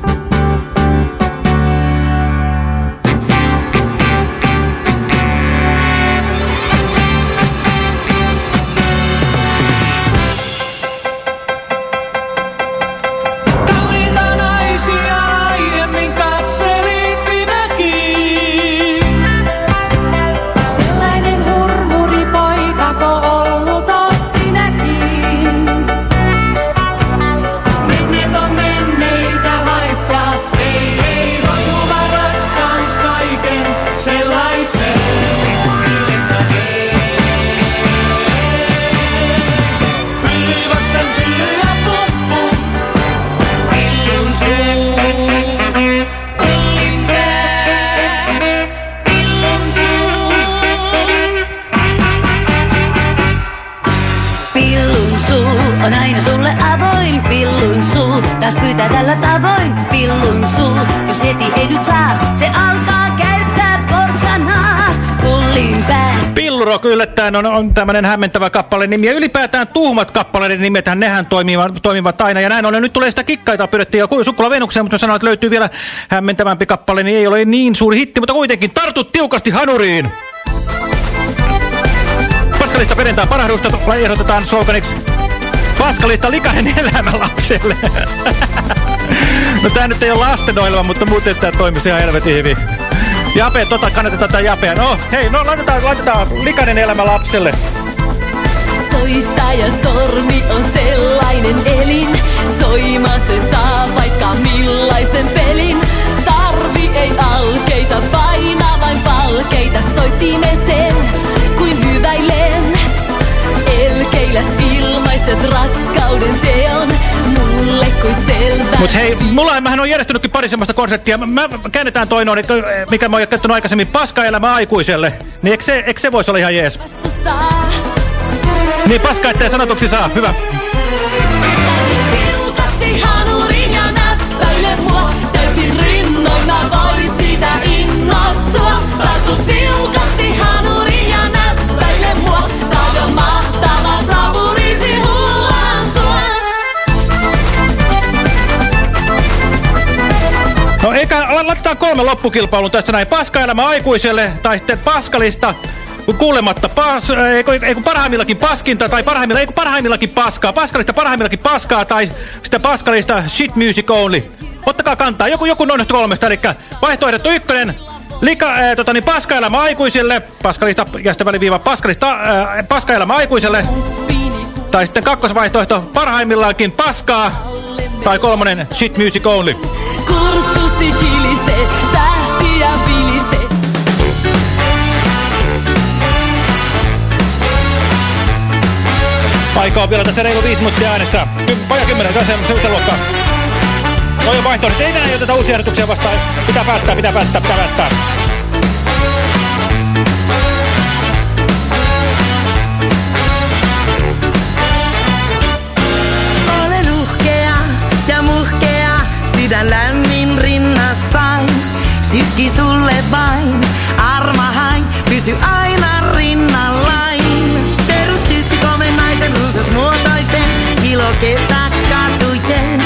Pillurok yllättäen on, on tämmöinen hämmentävä kappale nimi. Ja ylipäätään tuhmat kappaleiden nimethän, nehän toimivat, toimivat aina. Ja näin ollen nyt tulee sitä kikkaita, pyydettiin jo Sukkula Venukseen, mutta sanoin, että löytyy vielä hämmentävämpi kappale, niin ei ole niin suuri hitti, mutta kuitenkin tartut tiukasti hanuriin. Paskalista perjantai parahdusta ehdotetaan sloganiksi Paskalista likainen elämä lapselle. no tää nyt ei ole lastenoilma, mutta muuten tää toimisi ihan helvetin hyvin. Jape, tota kannatetaan tätä Japea. No hei, no laitetaan, laitetaan likainen elämä lapselle. Soittaja sormi on sellainen elin. Soima se saa vaikka millaisen pelin. Tarvi ei alkeita, paina vain palkeita. Soittimeseen kuin hyväilen. Elkeillä ilmaiset rakkauden teon. Mulle kuin selvä. Mut hei, mulla mähän on järjestänytkin pari semmoista konserttia. Mä käännetään toi noin, mikä mä oon käyttänyt aikaisemmin, paskaelämä aikuiselle. Niin eikö se, eikö se voisi olla ihan jees? Niin paska, ettei sanotuksi saa. Hyvä. Täysin rinnoin eikä, la- laitetaan kolme loppukilpailun tässä näin. Paskaelämä aikuiselle tai sitten paskalista kuulematta pas, ei, kun- ei kun parhaimmillakin paskinta tai parhaimmilla, ei kun parhaimmillakin paskaa. Paskalista parhaimmillakin paskaa tai sitä paskalista shit music only. Ottakaa kantaa, joku, joku noista kolmesta, eli vaihtoehdot ykkönen, Lika, äh, tota, niin paskaelämä aikuisille, paskalista ja sitten väliviiva paskalista, äh, paskaelämä aikuiselle. Tai sitten kakkosvaihtoehto, parhaimmillaankin paskaa. Tai kolmonen, shit music only. Kurkusti kilisee, tähtiä vilisee. Aika on vielä tässä reilu viisi minuuttia äänestää. Ky Vaja kymmenen, tässä on se luokkaa. Toi on vaihtoehdot. Ei enää oteta uusia ehdotuksia vastaan. Pitää päättää, pitää päättää, pitää päättää. sytki sulle vain. Armahain, pysy aina rinnallain. Perustyyppi komennaisen, kesä katujen.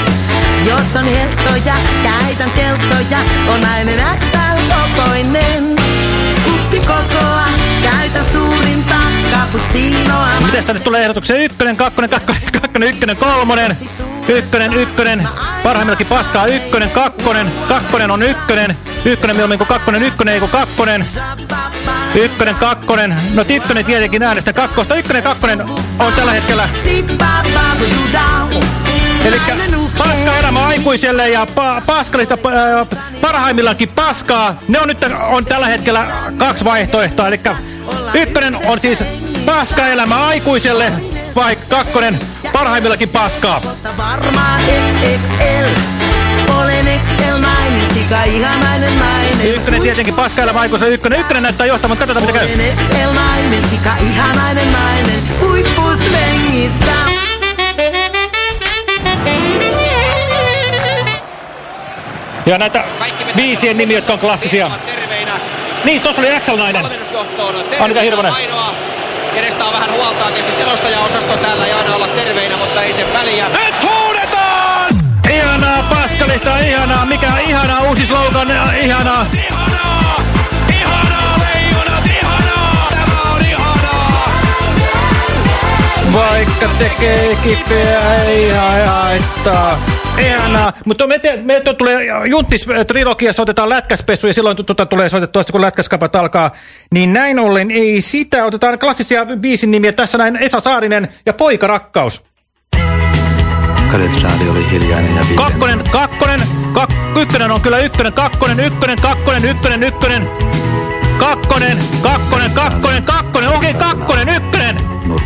Jos on heltoja, käytän teltoja, on nainen XL-kokoinen. Kuppi kokoa, käytä suurinta cappuccinoa. No, mitäs tänne tulee ehdotuksia? Ykkönen, kakkonen, kakkonen, kakkonen, ykkönen, kolmonen, ykkönen, ykkönen, parhaimmillakin paskaa, ykkönen, kakkonen, kakkonen on ykkönen, Ykkönen mieluummin kuin kakkonen, ykkönen ei kuin kakkonen. Ykkönen, kakkonen. No ykkönen tietenkin äänestä kakkosta. Ykkönen, kakkonen on tällä hetkellä. Eli paska elämä aikuiselle ja pa paskalista pa parhaimmillaankin paskaa. Ne on nyt on tällä hetkellä kaksi vaihtoehtoa. Eli ykkönen on siis paska elämä aikuiselle vai kakkonen parhaimmillakin paskaa. Varmaan XXL. Olen XL nainen, sika ihanainen nainen. Ykkönen tietenkin paska elämä aikuiselle ykkönen. Ykkönen näyttää johtamaan, katsotaan mitä käy. XL nainen, sika ihanainen nainen. Huippusvengissä. Ja näitä biisien nimiä, jotka on klassisia. Niin, tuossa oli Axel-nainen. Annika Hirvonen. Kenestä on vähän huoltaa tietysti selostaja-osasto täällä ja aina olla terveinä, mutta ei sen väliä. Huudetaan! Ihanaa paskalista, ihanaa. Mikä ihanaa uusi slogan, ihanaa. Vaikka tekee kipeä, ei haittaa. Ihanaa. Mutta me, te, me tulee Junttis-trilogiassa otetaan lätkäspessu ja silloin tuota tulee soitettua kun lätkäskapat alkaa. Niin näin ollen ei sitä. Otetaan klassisia biisin nimiä. Tässä näin Esa Saarinen ja Poika Kadetraadi oli hiljainen ja viiden. Kakkonen, kakkonen, kak, ykkönen on kyllä ykkönen, kakkonen, ykkönen, kakkonen, ykkönen, ykkönen. Kakkonen, kakkonen, kakkonen, kakkonen, okei, kakkonen, ykkönen.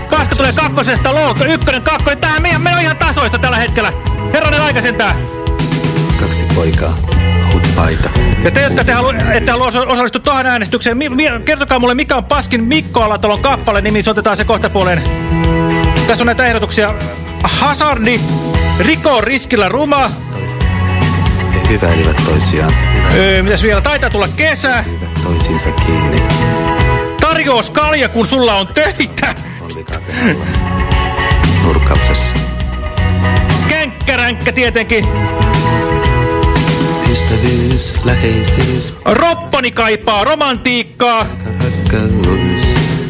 Kaska tulee kakkosesta loukka, ykkönen, kakkonen. Tähän meidän meno ihan tasoissa tällä hetkellä. Herranen aika sentään. Kaksi poikaa, ahut paita. Ja te, jotka te halu, ette halua osa osallistua tuohon äänestykseen, mi, mi, kertokaa mulle, mikä on Paskin Mikko Alatalon kappale, niin se otetaan se kohta puoleen. Tässä on näitä ehdotuksia. Hazardi, Riko Riskillä Ruma. He hyväilivät toisiaan. Öö, mitäs vielä? Taitaa tulla kesä. Toisiinsa kiinni. Tarjous kalja, kun sulla on töitä. Nurkauksessa. Känkkäränkkä tietenkin. Ystävyys, läheisyys, Roppani kaipaa romantiikkaa.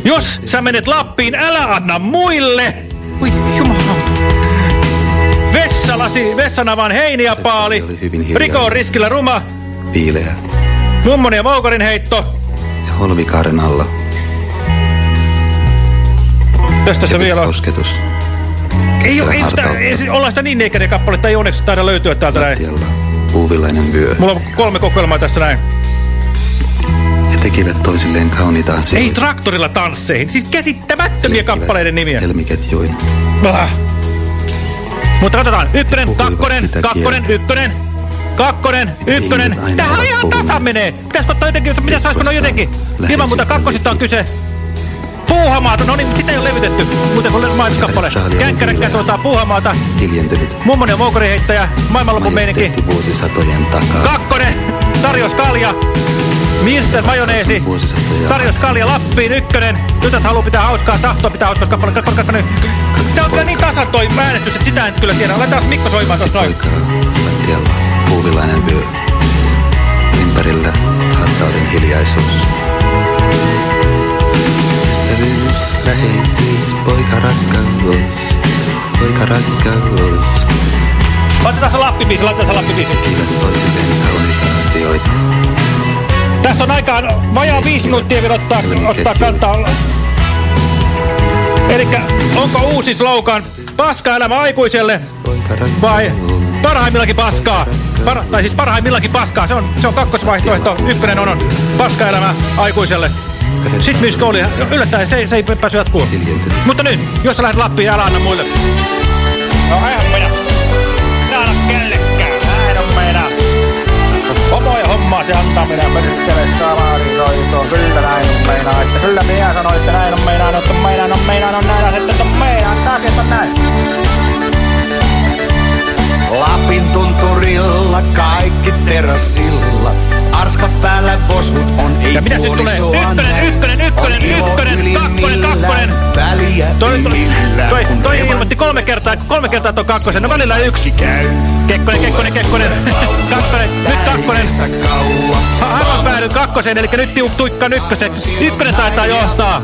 Jos sä menet Lappiin, älä anna muille. Oi jumalauta. Vessalasi, vessanavan heiniapaali. Riko on riskillä ruma. Piileä Mummon ja Moukarin heitto. ja holvikaaren alla. Tästä se vielä on. kosketus. Ei, oo- ei, sitä, ei ollaan sitä niin neikäinen kappaletta, ei onneksi taida löytyä täältä näin. Lattialla puuvillainen vyö. Mulla on kolme kokoelmaa tässä näin. Tekivät toisilleen kauniita Ei asioita. traktorilla tansseihin, siis käsittämättömiä kappaleiden nimiä. Helmiketjuin. Ah. Mutta katsotaan, ykkönen, kakkonen, kakkonen, ykkönen, kakkonen, ykkönen. Tähän ihan tasan menee. Pitäisikö ottaa jotenkin, pitäisi saisiko jotenkin. Ilman muuta kakkosista on kyse. Puuhamaata, no niin, sitä ei ole levytetty. Muuten kun mainoskappale. Känkkäräkkä tuota puuhamaata. Hiljentynyt. Mummon ja heittäjä, maailmanlopun meininki. Majesteetti vuosisatojen takaa. Kakkonen, tarjous kalja. Miesten majoneesi. Tarjous kalja Lappiin, ykkönen. Tytöt haluaa pitää hauskaa, tahtoa pitää hauskaa kappale. Kakkonen, kakkonen. Se on kyllä niin tasan toi äänestys, että sitä en kyllä tiedä. Laitetaan Mikko soimaan tuossa noin. Lattialla puuvillainen vyö. Ympärillä hartauden hiljaisuus. Ystävyys, läheisyys, poika rakkaus. Poika rakkaus. Laitetaan se lappibiisi, laitetaan se lappibiisi. Tekivät toisilleen kauniita asioita. Tässä on aikaan vajaa viisi minuuttia vielä ottaa, ottaa kantaa. Elikkä onko uusi slogan paska elämä aikuiselle vai parhaimmillakin paskaa? Par, tai siis parhaimmillakin paskaa, se on, se on kakkosvaihtoehto. Ykkönen on, on paska elämä aikuiselle. Sitten myös kouli, yllättäen se, se ei päässyt jatkuu. Mutta nyt, jos sä lähdet Lappiin, älä anna muille. No se antaa minä perkele kamarisoitoon. Kyllä näin on meinaa, että kyllä minä sanoin, että näin on meinaa, että on meinaa, on meinaa, on näin, että on meinaa, että on näin. Lapin tunturilla kaikki terassilla. Arskat päällä vosut on, ei Ja mitäs nyt tulee? Ykkönen, ykkönen, ykkönen, ykkönen, kakkonen, kakkonen. Väliä Toi, toi, toi, toi ilmoitti kolme kertaa, kolme kertaa tuon kakkosen. No välillä yksi. Kekkonen, Kekkonen, Kekkonen. kakkonen, nyt kakkonen. Ha- Harvoin päädyin kakkoseen, eli nyt tiuk tuikka ykköseksi. Ykkönen taitaa johtaa.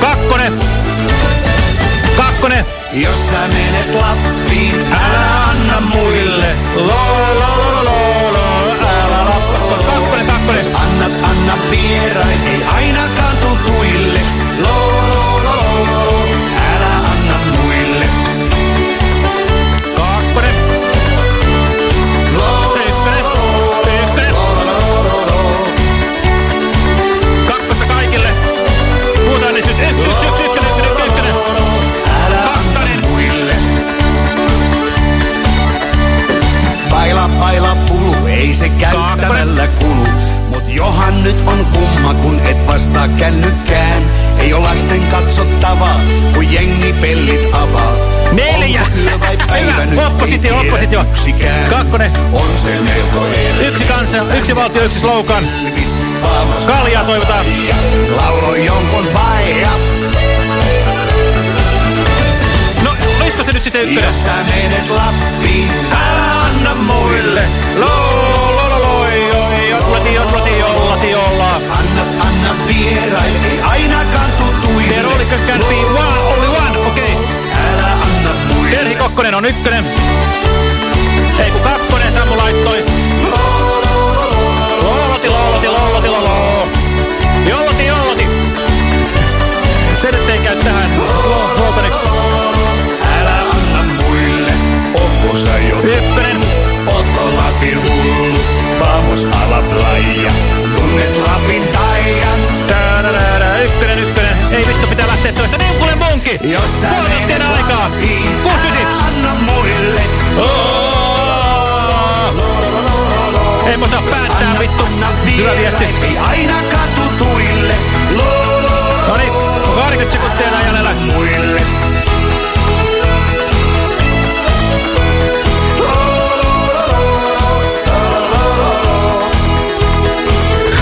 Kakkonen. Kakkonen. Jos sä menet Lappiin, älä anna muille. Lo, lo, lo, lo, Anna, vierain, ei ainakaan tutuille. Lo, lo, lo, lo, älä anna muille. Kakkonen. Ykkönen. Ykkönen. Kakkosta kaikille. Puhutaan nyt. Yksi, yksi, yksi, ykkönen, ykkönen, ykkönen. Kakkonen. Baila, baila, pulu, ei se käyttämällä kulu. Johan nyt on kumma, kun et vastaa kännykkään. Ei oo lasten katsottavaa, kun jengi pellit avaa. Neljä. Hyvä. Oppositio, oppositio. yksikään. Kakkonen. On se Yksi kansa, yksi valtio, yksi slogan. Kaljaa toivotaan. Laulo jonkun vaija. No, olisiko se nyt sitten ykkönen? Jos sä menet Lappiin, älä anna muille. Lo, on ykkönen. Ei mä osaa päättää vittu. Hyvä viesti. Ei ainakaan tutuille. Lo, lo, No niin, 20 sekuntia enää jäljellä. muille.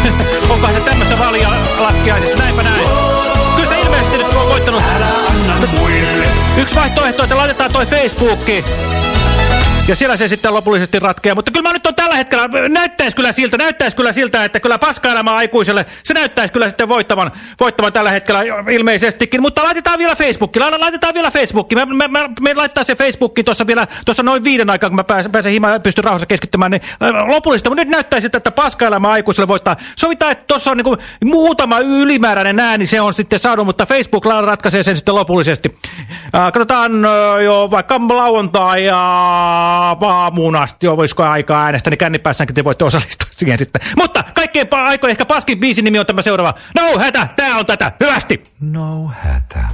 Onkohan se tämmöistä valia laskiaisissa? Näinpä näin. Kyllä se ilmeisesti nyt on voittanut. Yksi vaihtoehto, että laitetaan toi Facebookki. Ja siellä se sitten lopullisesti ratkeaa. Mutta kyllä tällä hetkellä, näyttäisi kyllä siltä, näyttäisi kyllä siltä, että kyllä paskaelämä aikuiselle, se näyttäisi kyllä sitten voittavan, voittavan tällä hetkellä ilmeisestikin. Mutta laitetaan vielä Facebookki, la- laitetaan vielä Facebookki. Me, me, me, me laittaa se Facebookki tuossa vielä, tuossa noin viiden aikaa, kun mä pääsen, pääsen himaan pystyn rauhassa keskittymään, niin äh, lopullista. Mutta nyt näyttäisi että paskaelämä aikuiselle voittaa. Sovitaan, että tuossa on niin muutama ylimääräinen ääni, se on sitten saanut, mutta Facebook ratkaisee sen sitten lopullisesti. Äh, katsotaan äh, jo vaikka lauantai ja aamuun asti, jo voisiko aikaa äänestä, niin kännipäässäänkin te voitte osallistua siihen sitten. Mutta kaikkein aikojen ehkä paskin biisin nimi on tämä seuraava. No hätä, tää on tätä, hyvästi! No hätä.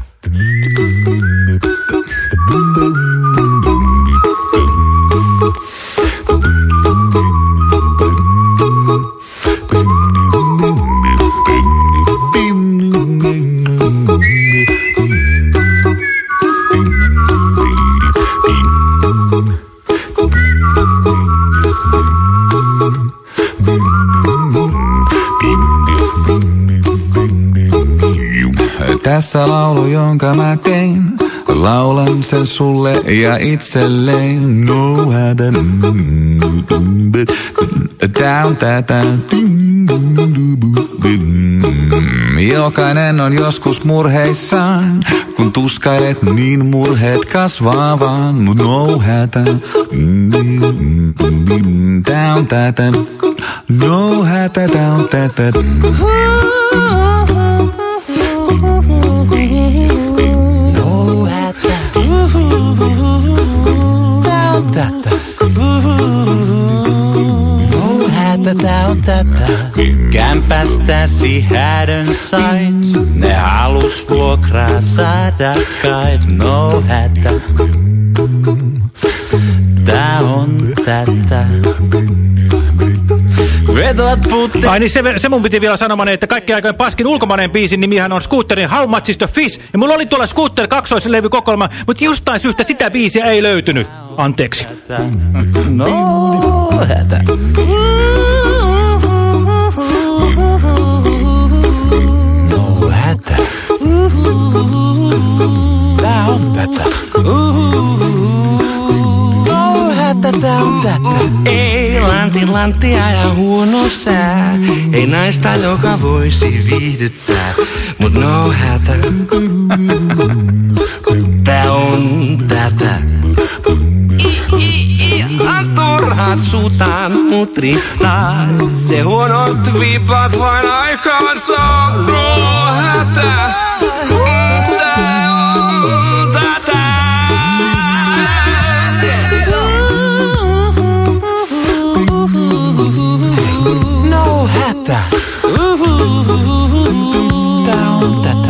Tässä laulu, jonka mä tein. Laulan sen sulle ja itselleen. No hätä. Tää on tätä. Jokainen on joskus murheissaan, kun tuskailet, niin murheet kasvaa vaan, mut no hätä. Tää on tätä. No hätä, tää on tätä. Tätä. Kämpästäsi hädön sait. Ne halus vuokraa saada kait. No hätä. Tää on tätä. Putte. Ai niin se, se mun piti vielä sanomaan, että kaikki aikojen paskin ulkomainen biisin nimihän on Scooterin How Much is the Fish. Ja mulla oli tuolla Scooter kaksoislevy kokoelma, mutta jostain syystä sitä biisiä ei löytynyt. Anteeksi. No hätä. tätä. Ei lantin lanttia ja huono sää. Ei naista, joka voisi viihdyttää. Mut no hätä. Tää on tätä. Ihan turha mut ristaan. Se huonot viipat vain aikaan saa. No hätä. Tää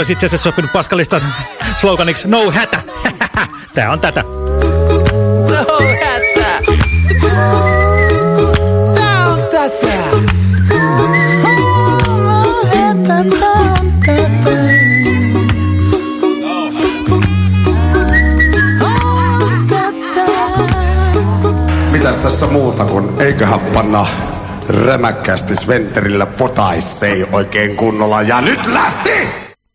olisi itse asiassa sopinut Paskalista sloganiksi No hätä. Tää on tätä. No hätä. Tää on tätä. No hätä, tää on tätä. Mitäs tässä muuta kuin eiköhän panna rämäkkästi Sventerillä potaissei oikein kunnolla. Ja nyt lähti!